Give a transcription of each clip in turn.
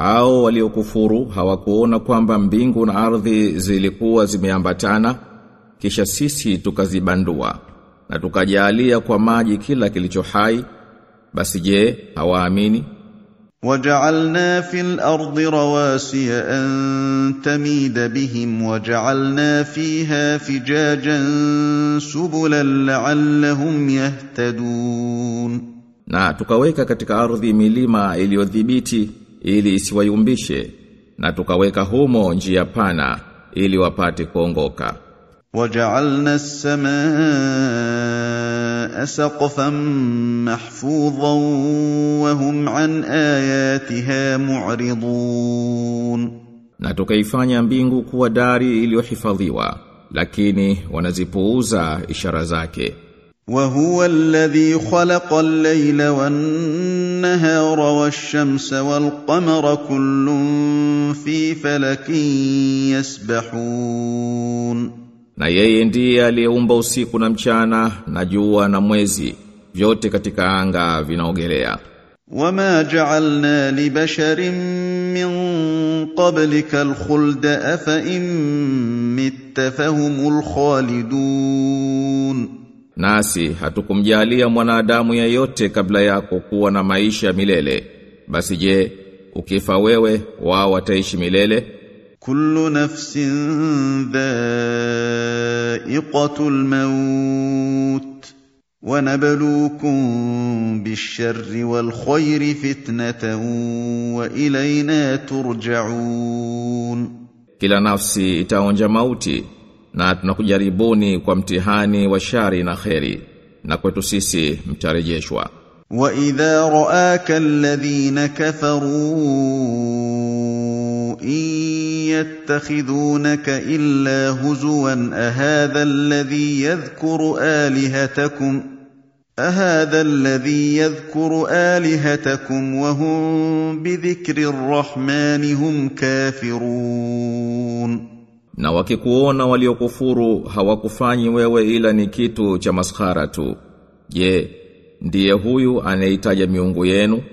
hao waliokufuru hawakuona kwamba mbingu na ardhi zilikuwa zimeambatana kisha sisi tukazibandua na tukajalia kwa maji kila kilicho hai basi je hawaamini وجعلنا في الأرض رواسي أن تميد بهم وجعلنا فيها فجاجا سبلا لعلهم يهتدون na tukaweka katika ardhi milima iliyodhibiti ili isiwayumbishe na tukaweka humo njia pana ili wapate kuongoka. Waja'alna as-samaa saqfan mahfuzan wa hum an ayatiha mu'ridun. Na tukaifanya mbingu kuwa dari iliyohifadhiwa lakini wanazipuuza ishara zake. وهو الذي خلق الليل والنهار والشمس والقمر كل في فلك يسبحون. Na yeye ndiye aliyeumba usiku na mchana na jua na mwezi vyote katika anga vinaogelea. وما جعلنا لبشر من قبلك الخلد أفإن مت فهم الخالدون. Nasi hatukumjalia mwanadamu yeyote kabla yako kuwa na maisha milele. Basi je, ukifa wewe wao wataishi milele? Kullu nafsin dha'iqatul maut wa nabluukum bish-sharri wal fitnatan wa ilayna turja'un. Kila nafsi itaonja mauti na tunakujaribuni kwa mtihani wa shari na kheri na kwetu sisi mtarejeshwa. وإذا رآك الذين كفروا إن يتخذونك إلا هزوا أهذا الذي يذكر آلهتكم أهذا الذي يذكر آلهتكم وهم بذكر الرحمن هم كافرون Na wakikuona waliokufuru hawakufanyi wewe ila ni kitu cha maskhara tu. Je, ndiye huyu anayeitaja miungu yenu?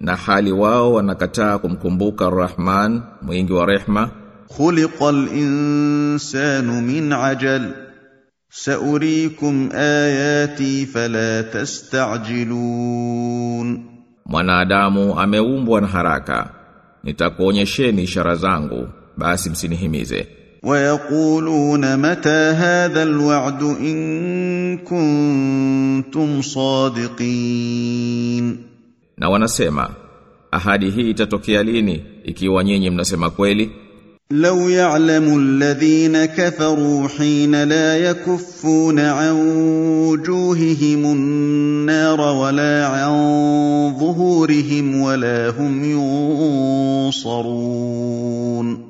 Na hali wao wanakataa kumkumbuka Rahman, mwingi wa rehma? Khuliqal insanu min ajal. Sauriikum ayati fala tastajilun. Mwanadamu ameumbwa na haraka. Nitakuonyesheni ishara zangu basi msinihimize. ويقولون متى هذا الوعد إن كنتم صادقين na wanasema ahadi hii itatokea lini ikiwa nyinyi mnasema kweli لو يعلم الذين كفروا حين لا يكفون عن وجوههم النار ولا عن ظهورهم ولا هم ينصرون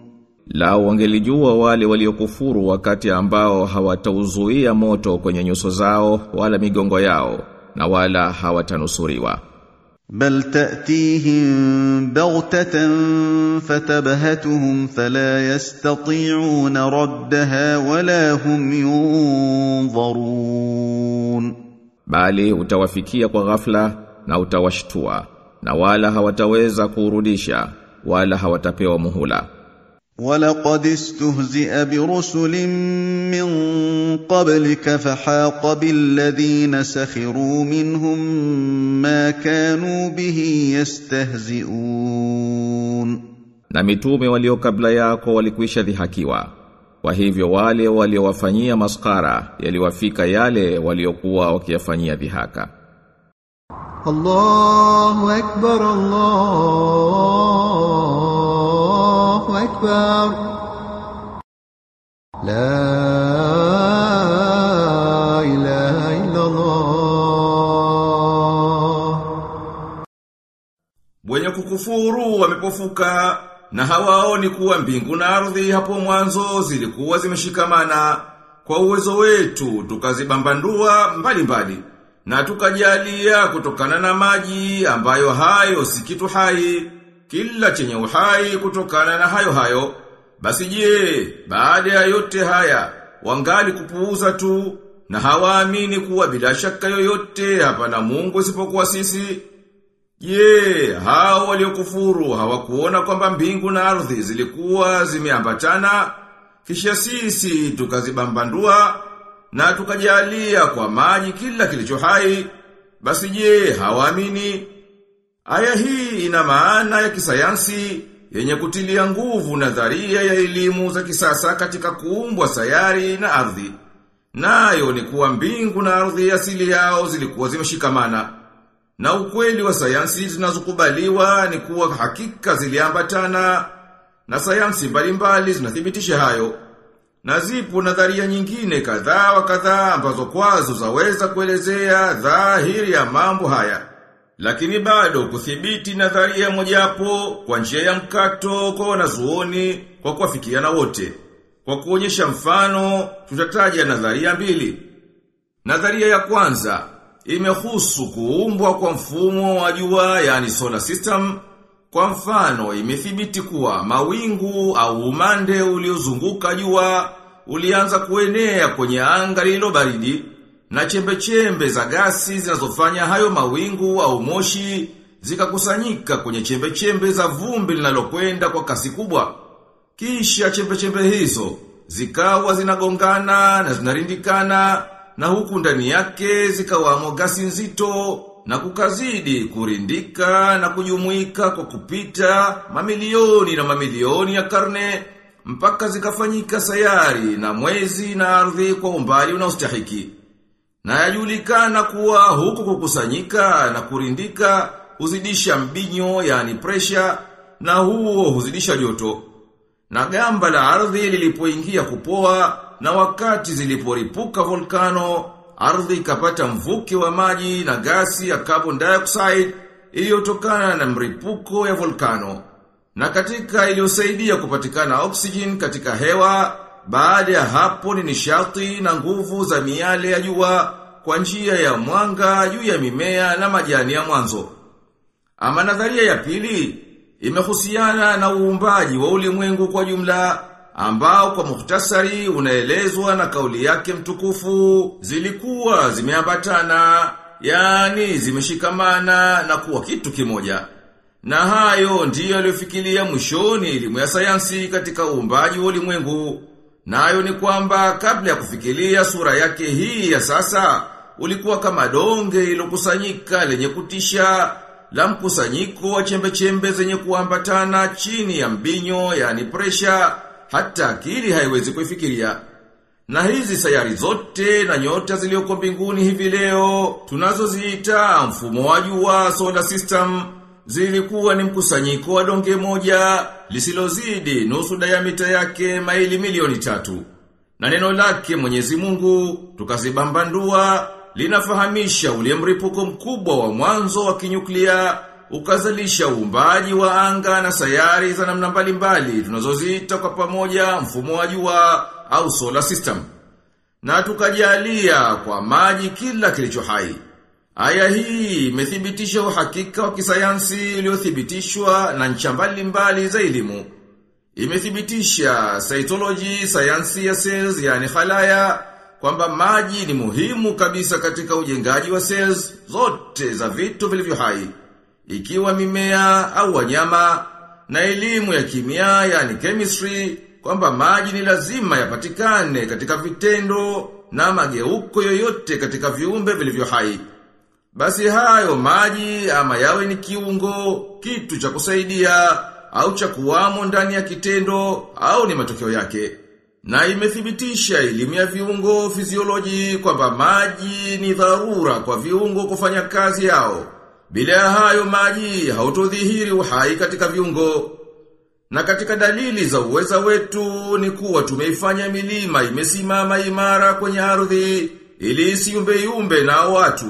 lao wangelijua wale waliokufuru wakati ambao hawatauzuia moto kwenye nyuso zao wala migongo yao na wala hawatanusuriwa. Bal ta'tihim baghtatan fatabahatuhum fala yastati'un raddaha wala hum yunzarun. Bali utawafikia kwa ghafla na utawashtua na wala hawataweza kuurudisha wala hawatapewa muhula. ولقد استهزئ برسل من قبلك فحاق بالذين سخروا منهم ما كانوا به يستهزئون na mitume walio kabla yako walikwisha dhihakiwa kwa hivyo wale waliowafanyia maskara yaliwafika yale waliokuwa wakiyafanyia dhihaka الله أكبر الله أكبر لا إله إلا الله Wenye kukufuru wamepofuka na hawaoni kuwa mbingu na ardhi hapo mwanzo zilikuwa zimeshikamana kwa uwezo wetu tukazibambandua mbali mbali na tukajalia kutokana na maji ambayo hayo si kitu hai kila chenye uhai kutokana na hayo hayo. Basi je baada ya yote haya wangali kupuuza tu na hawaamini kuwa bila shaka yoyote hapana Mungu isipokuwa sisi? Je, hao waliokufuru hawakuona kwamba mbingu na ardhi zilikuwa zimeambatana? Kisha sisi tukazibambandua na tukajalia kwa maji kila kilicho hai. Basi je hawaamini Aya hii ina maana ya kisayansi yenye kutilia nguvu nadharia ya elimu za kisasa katika kuumbwa sayari na ardhi. Nayo ni kuwa mbingu na ardhi asili yao zilikuwa zimeshikamana. Na ukweli wa sayansi zinazokubaliwa ni kuwa hakika ziliambatana na sayansi mbalimbali zinathibitisha hayo. Na zipo nadharia nyingine kadhaa wa kadhaa ambazo kwazo zaweza kuelezea dhahiri ya mambo haya. Lakini bado kuthibiti nadharia mojapo kwa njia ya mkato kwa wanazuoni kwa kuwafikiana wote. Kwa kuonyesha mfano, tutataja nadharia mbili. Nadharia ya kwanza imehusu kuumbwa kwa mfumo wa jua yani solar system. Kwa mfano, imethibiti kuwa mawingu au umande uliozunguka jua ulianza kuenea kwenye anga lililo baridi na chembe chembe za gasi zinazofanya hayo mawingu au moshi zikakusanyika kwenye chembe chembe za vumbi linalokwenda kwa kasi kubwa. Kisha chembe chembe hizo zikawa zinagongana na zinarindikana na huku ndani yake zikawamo gasi nzito na kukazidi kurindika na kujumuika kwa kupita mamilioni na mamilioni ya karne mpaka zikafanyika sayari na mwezi na ardhi kwa umbali unaostahiki. Na yajulikana kuwa huku kukusanyika na kurindika huzidisha mbinyo yani pressure na huo huzidisha joto. Na gamba la ardhi lilipoingia kupoa na wakati ziliporipuka volkano, ardhi ikapata mvuke wa maji na gasi ya carbon dioxide iliyotokana na mripuko ya volkano. Na katika iliyosaidia kupatikana oxygen katika hewa, baada ya hapo ni nishati na nguvu za miale ya jua kwa njia ya mwanga juu ya mimea na majani ya mwanzo. Ama nadharia ya pili imehusiana na uumbaji wa ulimwengu kwa jumla ambao kwa muhtasari unaelezwa na kauli yake mtukufu zilikuwa zimeambatana yani zimeshikamana na kuwa kitu kimoja. Na hayo ndiyo aliyofikiria mwishoni elimu ya sayansi katika uumbaji wa ulimwengu. Nayo ni kwamba kabla ya kufikiria sura yake hii ya sasa ulikuwa kama donge ilokusanyika lenye kutisha la mkusanyiko wa chembe-chembe zenye kuambatana chini ya mbinyo yani presha hata akili haiwezi kuifikiria. Na hizi sayari zote na nyota zilioko mbinguni hivi leo tunazoziita mfumo wa jua solar system zilikuwa ni mkusanyiko wa donge moja lisilozidi nusu diameter yake maili milioni tatu. Na neno lake Mwenyezi Mungu tukazibambandua linafahamisha ule mripuko mkubwa wa mwanzo wa kinyuklia ukazalisha uumbaji wa anga na sayari za namna mbalimbali tunazoziita kwa pamoja mfumo wa jua au solar system. Na tukajalia kwa maji kila kilicho hai. Aya hii imethibitisha uhakika wa kisayansi uliothibitishwa na ncha mbalimbali za elimu. Imethibitisha cytology, sayansi ya cells yani halaya kwamba maji ni muhimu kabisa katika ujengaji wa cells zote za vitu vilivyo hai. Ikiwa mimea au wanyama na elimu ya kimia yani chemistry kwamba maji ni lazima yapatikane katika vitendo na mageuko yoyote katika viumbe vilivyo hai. Basi hayo maji ama yawe ni kiungo, kitu cha kusaidia, au cha kuwamo ndani ya kitendo, au ni matokeo yake. Na imethibitisha elimu ya viungo fizioloji kwamba maji ni dharura kwa viungo kufanya kazi yao. Bila ya hayo maji hautodhihiri uhai katika viungo. Na katika dalili za uweza wetu ni kuwa tumeifanya milima imesimama imara kwenye ardhi ili isiumbe yumbe na watu.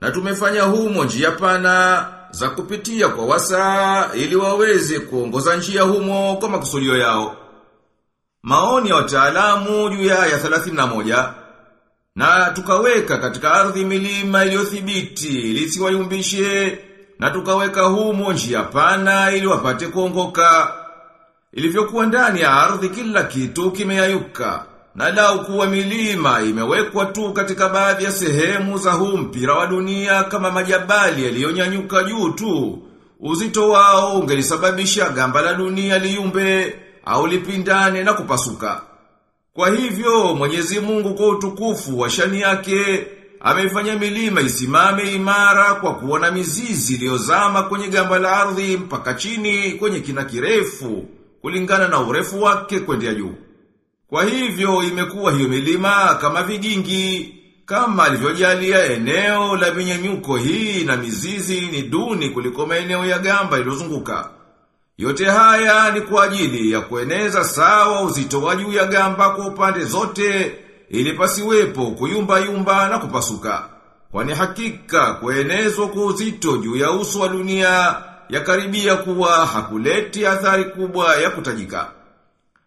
Na tumefanya humo njia pana za kupitia kwa wasa ili waweze kuongoza njia humo kwa makusudio yao. Maoni ya wataalamu juu ya aya 31 na tukaweka katika ardhi milima iliyothibiti ili siwayumbishe na tukaweka humo njia pana ili wapate kuongoka. Ilivyokuwa ndani ya ardhi kila kitu kimeyayuka na lau kuwa milima imewekwa tu katika baadhi ya sehemu za huu mpira wa dunia kama majabali yaliyonyanyuka juu tu, uzito wao ungelisababisha gamba la dunia liumbe au lipindane na kupasuka. Kwa hivyo Mwenyezi Mungu kwa utukufu wa shani yake ameifanya milima isimame imara kwa kuona na mizizi iliyozama kwenye gamba la ardhi mpaka chini kwenye kina kirefu kulingana na urefu wake kwenda juu. Kwa hivyo imekuwa hiyo milima kama vigingi, kama alivyojalia eneo la minyanyuko hii na mizizi ni duni kuliko maeneo ya gamba iliyozunguka. Yote haya ni kwa ajili ya kueneza sawa uzito wa juu ya gamba kwa upande zote ili pasiwepo kuyumba yumba na kupasuka. Kwani hakika kuenezwa kwa uzito juu ya uso wa dunia yakaribia kuwa hakuleti athari kubwa ya kutajika.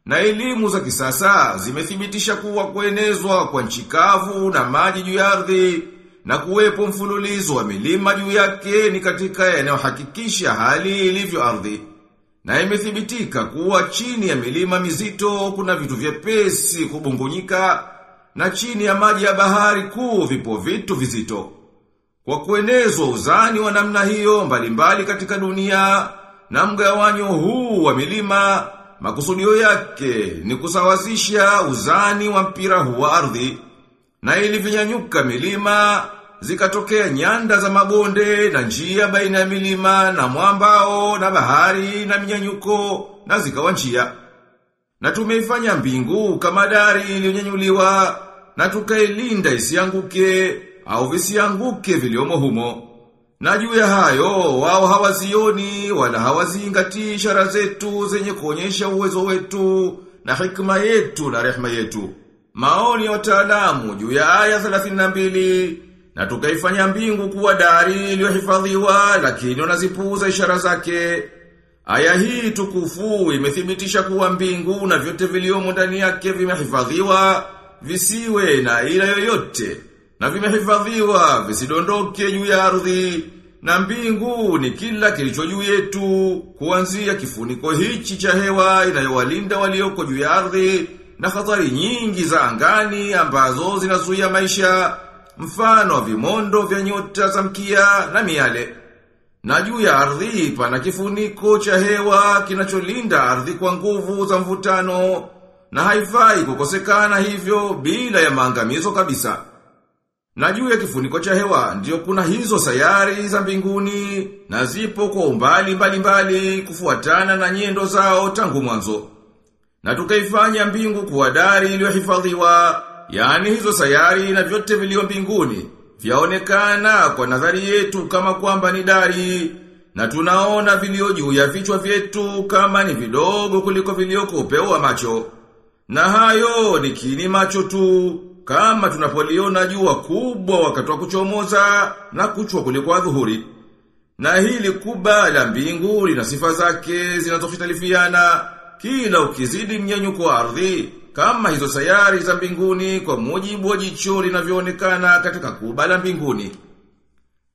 Na elimu za kisasa zimethibitisha kuwa kuenezwa kwa nchikavu na maji juu ya ardhi na kuwepo mfululizo wa milima juu yake ni katika yanayohakikisha hali ilivyo ardhi. Na imethibitika kuwa chini ya milima mizito kuna vitu vyepesi kubungunyika na chini ya maji ya bahari kuu vipo vitu vizito. Kwa kuenezwa uzani wa namna hiyo mbalimbali katika dunia na mgawanyo huu wa milima Makusudio yake ni kusawazisha uzani wa mpira huwa ardhi na ilivyonyanyuka milima zikatokea nyanda za mabonde na njia baina ya milima na mwambao na bahari na minyanyuko na zikawa njia. Na tumeifanya mbingu kama dari iliyonyanyuliwa na tukailinda isianguke au visianguke viliomo humo. Na juu ya hayo, wao hawazioni wala hawazingatii ishara zetu zenye kuonyesha uwezo wetu na hikma yetu na rehema yetu. Maoni ya wataalamu juu ya aya 32 na tukaifanya mbingu kuwa dari iliyohifadhiwa lakini wanazipuuza ishara zake. Aya hii tukufu imethibitisha kuwa mbingu na vyote viliomo ndani yake vimehifadhiwa visiwe na ila yoyote na vimehifadhiwa visidondoke juu ya ardhi na mbingu ni kila kilicho juu yetu kuanzia kifuniko hichi cha hewa inayowalinda walioko juu ya ardhi na hatari nyingi za angani ambazo zinazuia maisha mfano vimondo vya nyota za mkia na miale na juu ya ardhi pana kifuniko cha hewa kinacholinda ardhi kwa nguvu za mvutano na haifai kukosekana hivyo bila ya maangamizo kabisa. Na juu ya kifuniko cha hewa ndio kuna hizo sayari za mbinguni na zipo kwa umbali mbalimbali mbali, kufuatana na nyendo zao tangu mwanzo. Na tukaifanya mbingu kuwa dari iliyohifadhiwa, yani hizo sayari na vyote vilio mbinguni, vyaonekana kwa nadhari yetu kama kwamba ni dari, na tunaona vilio juu ya vichwa vyetu kama ni vidogo kuliko vilioko upeo wa macho. Na hayo ni kini macho tu, kama tunapoliona jua kubwa wakati wa kuchomoza na kuchwa kuliko adhuhuri. Na hili kubwa la mbingu lina sifa zake zinazokhitalifiana kila ukizidi mnyanyuko wa ardhi kama hizo sayari za mbinguni kwa mujibu wa jicho linavyoonekana katika kuba la mbinguni.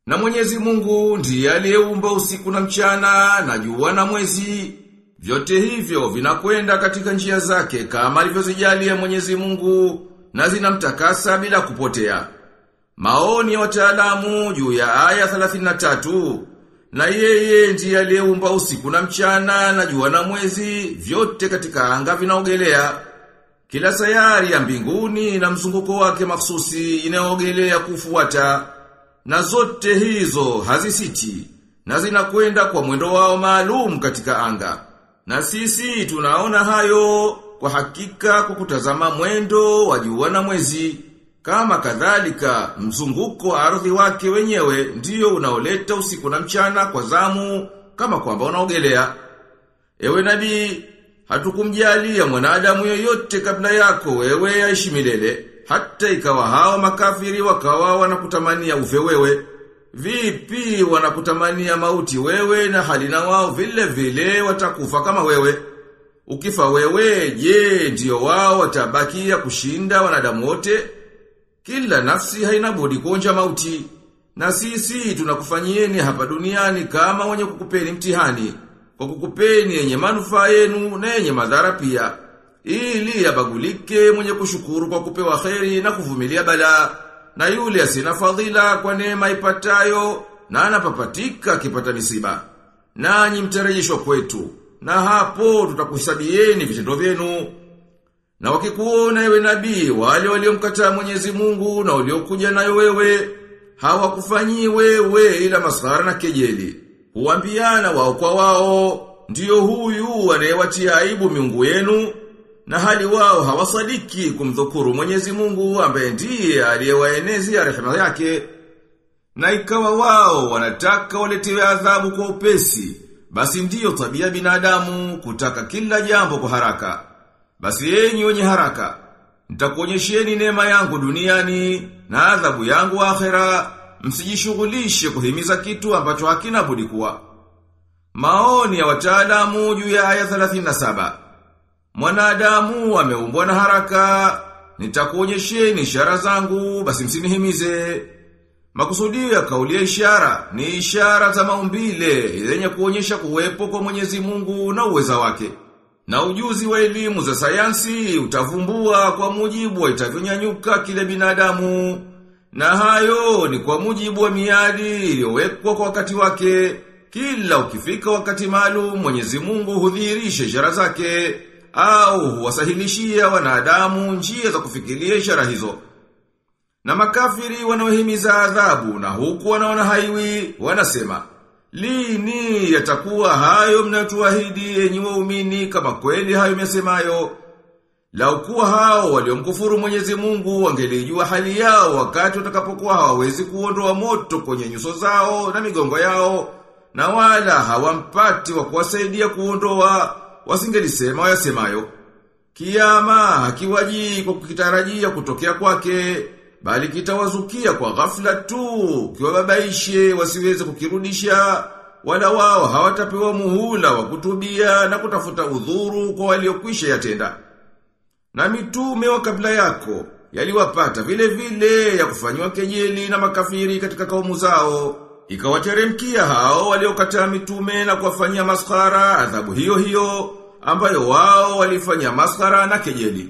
Na Mwenyezi Mungu ndiye aliyeumba usiku na mchana na jua na mwezi. Vyote hivyo vinakwenda katika njia zake kama alivyozijalia Mwenyezi Mungu na zinamtakasa bila kupotea. Maoni ya wataalamu juu ya aya 33 na yeye ndiye aliyeumba usiku na mchana na jua na mwezi vyote katika anga vinaogelea. Kila sayari ya mbinguni na mzunguko wake mahsusi inaogelea kufuata na zote hizo hazisiti na zinakwenda kwa mwendo wao maalum katika anga. Na sisi tunaona hayo kwa hakika kukutazama kutazama mwendo wa jua na mwezi. Kama kadhalika mzunguko wa ardhi wake wenyewe ndiyo unaoleta usiku na mchana kwa zamu kama kwamba unaogelea. Ewe nabii, hatukumjalia mwanadamu yoyote kabla yako wewe aishi milele, hata ikawa hao makafiri wakawa wanakutamania ufe wewe. Vipi wanakutamania mauti wewe na halina wao vile vile watakufa kama wewe. Ukifa wewe, je, ndio wao watabakia kushinda wanadamu wote? Kila nafsi haina budi kuonja mauti. Na sisi tunakufanyieni hapa duniani kama wenye kukupeni mtihani, kwa kukupeni yenye manufaa yenu na yenye madhara pia, ili yabagulike mwenye kushukuru kwa kupewa kheri na kuvumilia balaa, na yule asina fadhila kwa neema ipatayo na anapapatika akipata misiba. Nanyi mtarejeshwa kwetu, na hapo tutakuhesabieni vitendo vyenu. Na wakikuona ewe nabii wale waliomkataa Mwenyezi Mungu na waliokuja nayo wewe hawakufanyii wewe ila masara na kejeli. Huambiana wao kwa wao ndiyo huyu anayewatia aibu miungu yenu na hali wao hawasadiki kumdhukuru Mwenyezi Mungu ambaye ndiye aliyewaenezi aliyewaenezea rehema yake. Na ikawa wao wanataka waletewe adhabu kwa upesi, basi ndiyo tabia binadamu kutaka kila jambo kwa haraka. Basi enyi wenye haraka, nitakuonyesheni neema yangu duniani na adhabu yangu akhera, msijishughulishe kuhimiza kitu ambacho hakina budi kuwa. Maoni ya wataalamu juu ya aya 37. Mwanadamu ameumbwa na haraka, nitakuonyesheni ishara zangu, basi msinihimize. Makusudio ya kauli ya ishara ni ishara za maumbile zenye kuonyesha kuwepo kwa Mwenyezi Mungu na uweza wake. Na ujuzi wa elimu za sayansi utavumbua kwa mujibu wa itavyonyanyuka kile binadamu. Na hayo ni kwa mujibu wa miadi iliyowekwa kwa wakati wake. Kila ukifika wakati maalum Mwenyezi Mungu hudhihirisha ishara zake au huwasahilishia wanadamu njia za kufikiria ishara hizo. Na makafiri wanaohimiza adhabu na huku wanaona haiwi wanasema Lini yatakuwa hayo mnatuahidi enyi waumini kama kweli hayo mesemayo laukuwa hao waliomkufuru Mwenyezi Mungu wangelijua hali yao wakati watakapokuwa hawawezi kuondoa moto kwenye nyuso zao na migongo yao na wala hawampati wa kuwasaidia kuondoa wasingelisema wayasemayo. Kiama hakiwaji kwa kukitarajia kutokea kwake bali kitawazukia kwa ghafla tu kiwababaishe wasiweze kukirudisha. Wala wao hawatapewa muhula wa kutubia na kutafuta udhuru kwa waliokwisha yatenda. Na mitume wa kabla yako yaliwapata vile vile ya kufanywa kejeli na makafiri katika kaumu zao. Ikawateremkia hao waliokataa mitume na kuwafanyia maskhara adhabu hiyo hiyo ambayo wao walifanya maskhara na kejeli